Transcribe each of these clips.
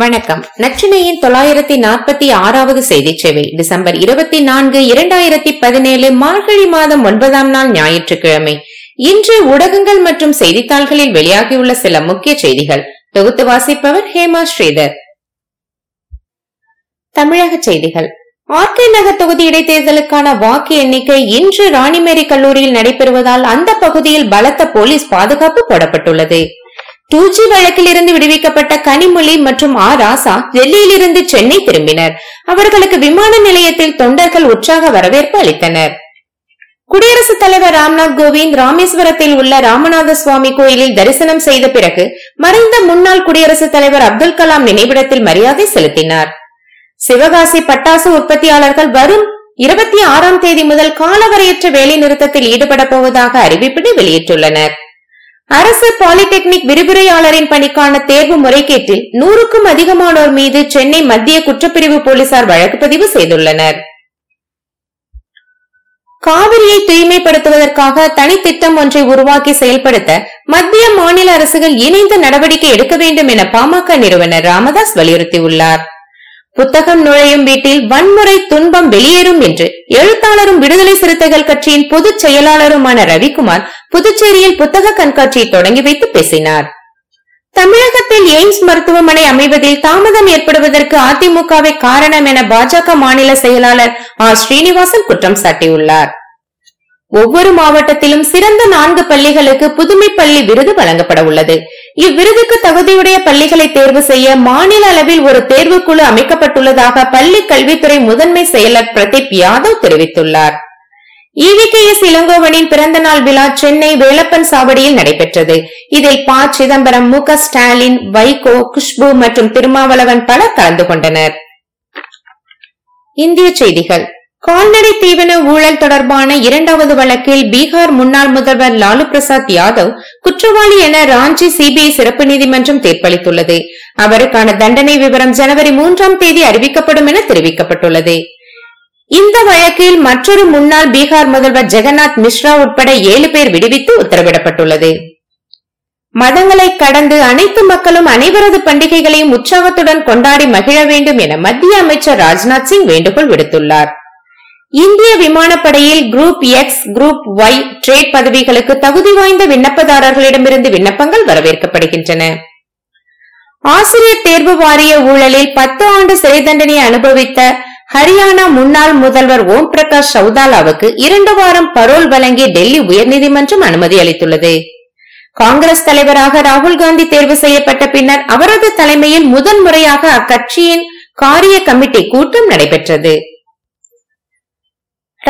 வணக்கம். நச்சினையின் தொள்ளாயிரத்தி நாற்பத்தி ஆறாவது செய்தி சேவை டிசம்பர் இருபத்தி நான்கு இரண்டாயிரத்தி பதினேழு மார்கழி மாதம் ஒன்பதாம் நாள் ஞாயிற்றுக்கிழமை. இன்று ஊடகங்கள் மற்றும் செய்தித்தாள்களில் வெளியாகியுள்ள சில முக்கிய செய்திகள். தொகுத்து வாசிப்பவர் ஹேமா ஸ்ரீதர். தமிழக செய்திகள். ஆர்கே நகர் தொகுதி இடைத்தேர்தலுக்கான வாக்கு எண்ணிக்கை இன்று ராணிமேரி கல்லூரியில் நடைபெறுவதால் அந்த பகுதியில் பலத்த போலீஸ் பாதுகாப்பு போடப்பட்டுள்ளது. டூ ஜி வழக்கிலிருந்து விடுவிக்கப்பட்ட கனிமொழி மற்றும் ஆ ராசா டெல்லியிலிருந்து சென்னை திரும்பினர். அவர்களுக்கு விமான நிலையத்தில் தொண்டர்கள் உற்சாக வரவேற்பு அளித்தனர். குடியரசுத் தலைவர் ராம்நாத் கோவிந்த் ராமேஸ்வரத்தில் உள்ள ராமநாத சுவாமி கோயிலில் தரிசனம் செய்த பிறகு மறைந்த முன்னாள் குடியரசுத் தலைவர் அப்துல் கலாம் நினைவிடத்தில் மரியாதை செலுத்தினார். சிவகாசி பட்டாசு உற்பத்தியாளர்கள் வரும் இருபத்தி ஆறாம் தேதி முதல் காலவரையற்ற வேலை நிறுத்தத்தில் ஈடுபட போவதாக அறிவிப்பினை வெளியிட்டுள்ளனர். அரசு பாலிடெக்னிக் விரிவுரையாளரின் பணிக்கான தேர்வு முறைகேட்டில் நூறுக்கும் அதிகமானோர் மீது சென்னை மத்திய குற்றப்பிரிவு போலீசார் வழக்கு பதிவு செய்துள்ளனர். காவிரியை தூய்மைப்படுத்துவதற்காக தனித்திட்டம் ஒன்றை உருவாக்கி செயல்படுத்த மத்திய மாநில அரசுகள் இணைந்து நடவடிக்கை எடுக்க வேண்டும் என பாமக நிறுவனர் ராமதாஸ் வலியுறுத்தியுள்ளார். புத்தகம் நுழையும் வீட்டில் வன்முறை துன்பம் வெளியேறும் என்று எழுத்தாளரும் விடுதலை சிறுத்தைகள் கட்சியின் பொதுச் செயலாளருமான ரவிக்குமார் புதுச்சேரியில் புத்தக கண்காட்சியை தொடங்கி வைத்து பேசினார். தமிழகத்தில் எய்ம்ஸ் மருத்துவமனை அமைவதில் தாமதம் ஏற்படுவதற்கு அதிமுகவே காரணம் என பாஜக மாநில செயலாளர் ஆர் ஸ்ரீனிவாசன் குற்றம் சாட்டியுள்ளார். ஒவ்வொரு மாவட்டத்திலும் சிறந்த நான்கு பள்ளிகளுக்கு புதுமை பள்ளி விருது வழங்கப்பட உள்ளது. இவ்விருதுக்கு தகுதியுடைய பள்ளிகளை தேர்வு செய்ய மாநில அளவில் ஒரு தேர்வுக்குழு அமைக்கப்பட்டுள்ளதாக பள்ளி கல்வித்துறை முதன்மை செயலர் பிரதீப் யாதவ் தெரிவித்துள்ளார். இவிகேஎஸ் இளங்கோவனின் பிறந்த நாள் விழா சென்னை வேலப்பன் சாவடியில் நடைபெற்றது. இதில் ப. சிதம்பரம் மு. ஸ்டாலின் வைகோ குஷ்பு மற்றும் திருமாவளவன் பலர் கலந்து கொண்டனர். இந்திய செய்திகள். கால்நடை தீவன ஊழல் தொடர்பான இரண்டாவது வழக்கில் பீகார் முன்னாள் முதல்வர் லாலு பிரசாத் யாதவ் குற்றவாளி என ராஞ்சி சிபிஐ சிறப்பு நீதிமன்றம் தீர்ப்பளித்துள்ளது. அவருக்கான தண்டனை விவரம் ஜனவரி மூன்றாம் தேதி அறிவிக்கப்படும் என தெரிவிக்கப்பட்டுள்ளது. இந்த வழக்கில் மற்றொரு முன்னாள் பீகார் முதல்வர் ஜெகநாத் மிஸ்ரா உட்பட ஏழு பேர் விடுவித்து உத்தரவிடப்பட்டுள்ளது. மதங்களை கடந்து அனைத்து மக்களும் அனைவரது பண்டிகைகளையும் உற்சாகத்துடன் கொண்டாடி மகிழ வேண்டும் என மத்திய அமைச்சர் ராஜ்நாத் சிங் வேண்டுகோள் விடுத்துள்ளார். இந்திய விமானப்படையில் group X group Y trade பதவிகளுக்கு தகுதி வாய்ந்த விண்ணப்பதாரர்களிடமிருந்து விண்ணப்பங்கள் வரவேற்கப்படுகின்றன. ஆசிரியர் தேர்வு வாரிய ஊழலில் பத்து ஆண்டு சிறை தண்டனை அனுபவித்த ஹரியானா முன்னாள் முதல்வர் ஓம் பிரகாஷ் சௌதாலாவுக்கு இரண்டு வாரம் பரோல் வழங்கி டெல்லி உயர்நீதிமன்றம் அனுமதி அளித்துள்ளது. காங்கிரஸ் தலைவராக ராகுல் காந்தி தேர்வு செய்யப்பட்ட பின்னர் அவரது தலைமையில் முதன்முறையாக அக்கட்சியின் காரிய கமிட்டி கூட்டம் நடைபெற்றது.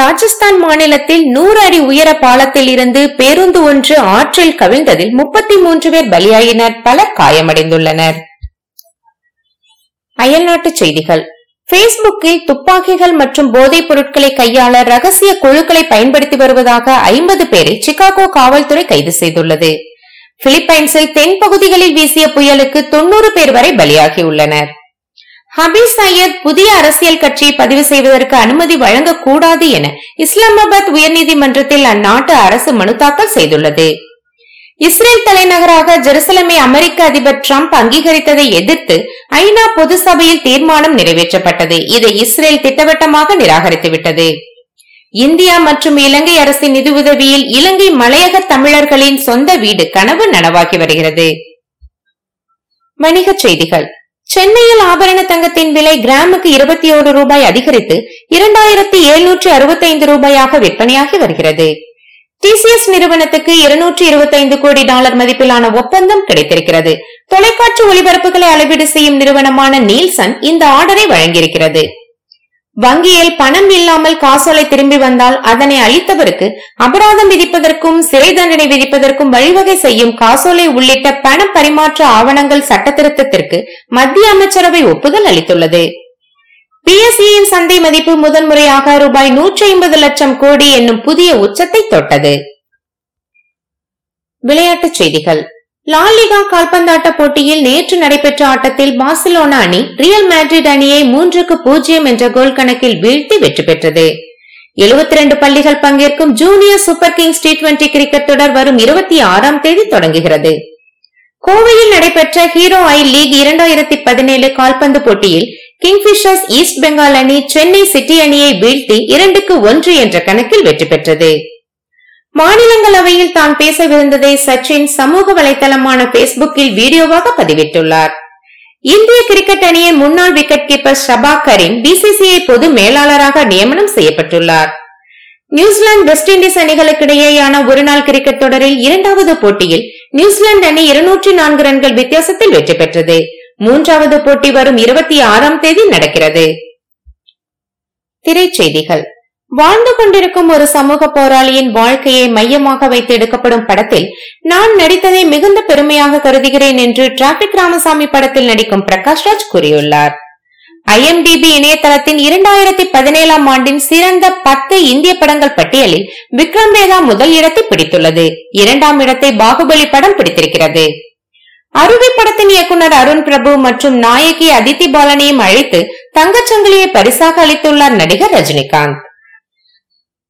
ராஜஸ்தான் மாநிலத்தில் நூறு அடி உயர பாலத்தில் இருந்து பேருந்து ஒன்று ஆற்றில் கவிழ்ந்ததில் முப்பத்தி மூன்று பேர் பலியாயினர் பலர் காயமடைந்துள்ளனர். அயல்நாட்டு செய்திகள். பேஸ்புக்கில் துப்பாக்கிகள் மற்றும் போதைப் பொருட்களை கையாள ரகசிய குழுக்களை பயன்படுத்தி வருவதாக ஐம்பது பேரை சிகாகோ காவல்துறை கைது செய்துள்ளது. பிலிப்பைன்ஸில் தென் பகுதிகளில் வீசிய புயலுக்கு தொன்னூறு பேர் வரை பலியாகியுள்ளனர். ஹபீஸ் சையத் புதிய அரசியல் கட்சியை பதிவு செய்வதற்கு அனுமதி வழங்கக்கூடாது என இஸ்லாமாபாத் உயர்நீதிமன்றத்தில் அந்நாட்டு அரசு மனு தாக்கல் செய்துள்ளது. இஸ்ரேல் தலைநகராக ஜெருசலமை அமெரிக்க அதிபர் டிரம்ப் அங்கீகரித்ததை எதிர்த்து ஐநா பொது சபையில் தீர்மானம் நிறைவேற்றப்பட்டது. இதை இஸ்ரேல் திட்டவட்டமாக நிராகரித்துவிட்டது. இந்தியா மற்றும் இலங்கை அரசின் நிதியுதவியில் இலங்கை மலையக தமிழர்களின் சொந்த வீடு கனவு நனவாகி வருகிறது. வணிகச் செய்திகள். சென்னையில் ஆபரண தங்கத்தின் விலை கிராமுக்கு இருபத்தி ஓரு ரூபாய் அதிகரித்து இரண்டாயிரத்தி எழுநூற்றி அறுபத்தைந்து ரூபாயாக விற்பனையாகி வருகிறது. டிசிஎஸ் நிறுவனத்துக்கு இருநூற்றி இருபத்தைந்து கோடி டாலர் மதிப்பிலான ஒப்பந்தம் கிடைத்திருக்கிறது. தொலைக்காட்சி ஒளிபரப்புகளை அளவீடு செய்யும் நிறுவனமான நீல்சன் இந்த ஆர்டரை வழங்கியிருக்கிறது. வங்கியில் பணம் இல்லாமல் காசோலை திரும்பி வந்தால் அதனை அளித்தவருக்கு அபராதம் விதிப்பதற்கும் சிறை தண்டனை விதிப்பதற்கும் வழிவகை செய்யும் காசோலை உள்ளிட்ட பண பரிமாற்ற ஆவணங்கள் சட்ட திருத்தத்திற்கு மத்திய அமைச்சரவை ஒப்புதல் அளித்துள்ளது. பிஎஸ்சியின் சந்தை மதிப்பு முதன்முறையாக ரூபாய் நூற்றி ஐம்பது லட்சம் கோடி என்னும் புதிய உச்சத்தை தொட்டது. விளையாட்டுச் செய்திகள். லாலிகா கால்பந்தாட்ட போட்டியில் நேற்று நடைபெற்ற ஆட்டத்தில் பார்சிலோனா அணி ரியல் மேட்ரிட் அணியை மூன்றுக்கு பூஜ்ஜியம் என்ற கோல் கணக்கில் வீழ்த்தி வெற்றி பெற்றது. எழுபத்தி ரெண்டு பள்ளிகள் பங்கேற்கும் junior super kings T twenty cricket தொடர் வரும் இருபத்தி ஆறாம் தேதி தொடங்குகிறது. கோவையில் நடைபெற்ற ஹீரோ ஐ லீக் இரண்டாயிரத்தி பதினேழு கால்பந்து போட்டியில் கிங்பிஷர்ஸ் ஈஸ்ட் பெங்கால் அணி சென்னை சிட்டி அணியை வீழ்த்தி இரண்டுக்கு ஒன்று என்ற கணக்கில் வெற்றி பெற்றது. மாநிலங்களவையில் தான் பேசவிருந்ததை சச்சின் சமூக வலைதளமான பேஸ்புக்கில் வீடியோவாக பதிவிட்டுள்ளார். இந்திய கிரிக்கெட் அணியின் முன்னாள் விக்கெட் கீப்பர் ஷபா கரீம் பிசிசிஐ பொது மேலாளராக நியமனம் செய்யப்பட்டுள்ளார். நியூசிலாந்து வெஸ்ட் இண்டீஸ் அணிகளுக்கிடையேயான ஒருநாள் கிரிக்கெட் தொடரில் இரண்டாவது போட்டியில் நியூசிலாந்து அணி இருநூற்றி நான்கு ரன்கள் வித்தியாசத்தில் வெற்றி பெற்றது. மூன்றாவது போட்டி வரும் இருபத்தி ஆறாம் தேதி நடக்கிறது. திரைச்செய்திகள். வாழ்ந்து கொண்டிருக்கும் ஒரு சமூக போராளியின் வாழ்க்கையை மையமாக வைத்து எடுக்கப்படும் படத்தில் நான் நடித்ததை மிகுந்த பெருமையாக கருதுகிறேன் என்று டிராபிக் ராமசாமி படத்தில் நடிக்கும் பிரகாஷ்ராஜ் கூறியுள்ளார். ஐஎம்டிபி இணையதளத்தின் இரண்டாயிரத்தி பதினேழாம் ஆண்டின் சிறந்த பத்து இந்திய படங்கள் பட்டியலில் விக்ரம் வேதா முதல் இடத்தை பிடித்துள்ளது. இரண்டாம் இடத்தை பாகுபலி படம் பிடித்திருக்கிறது. அருவி படத்தின் இயக்குனர் அருண் பிரபு மற்றும் நாயகி அதித்தி பாலனையும் அழைத்து தங்கச்சங்கிலியை பரிசாக அளித்துள்ளார் நடிகர் ரஜினிகாந்த்.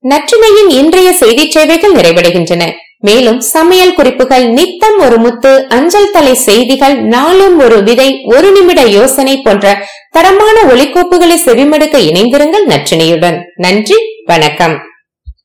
நற்றினையின் இன்றைய செய்தி சேவைகள் நிறைவடைகின்றன. மேலும் சமையல் குறிப்புகள் நித்தம் ஒரு முத்து அஞ்சல் தலை செய்திகள் நாளும் ஒரு விதை ஒரு நிமிட யோசனை போன்ற தரமான ஒலிக்கோப்புகளை செவிமடுக்க இணைந்திருங்கள் நற்றினையுடன். நன்றி வணக்கம்.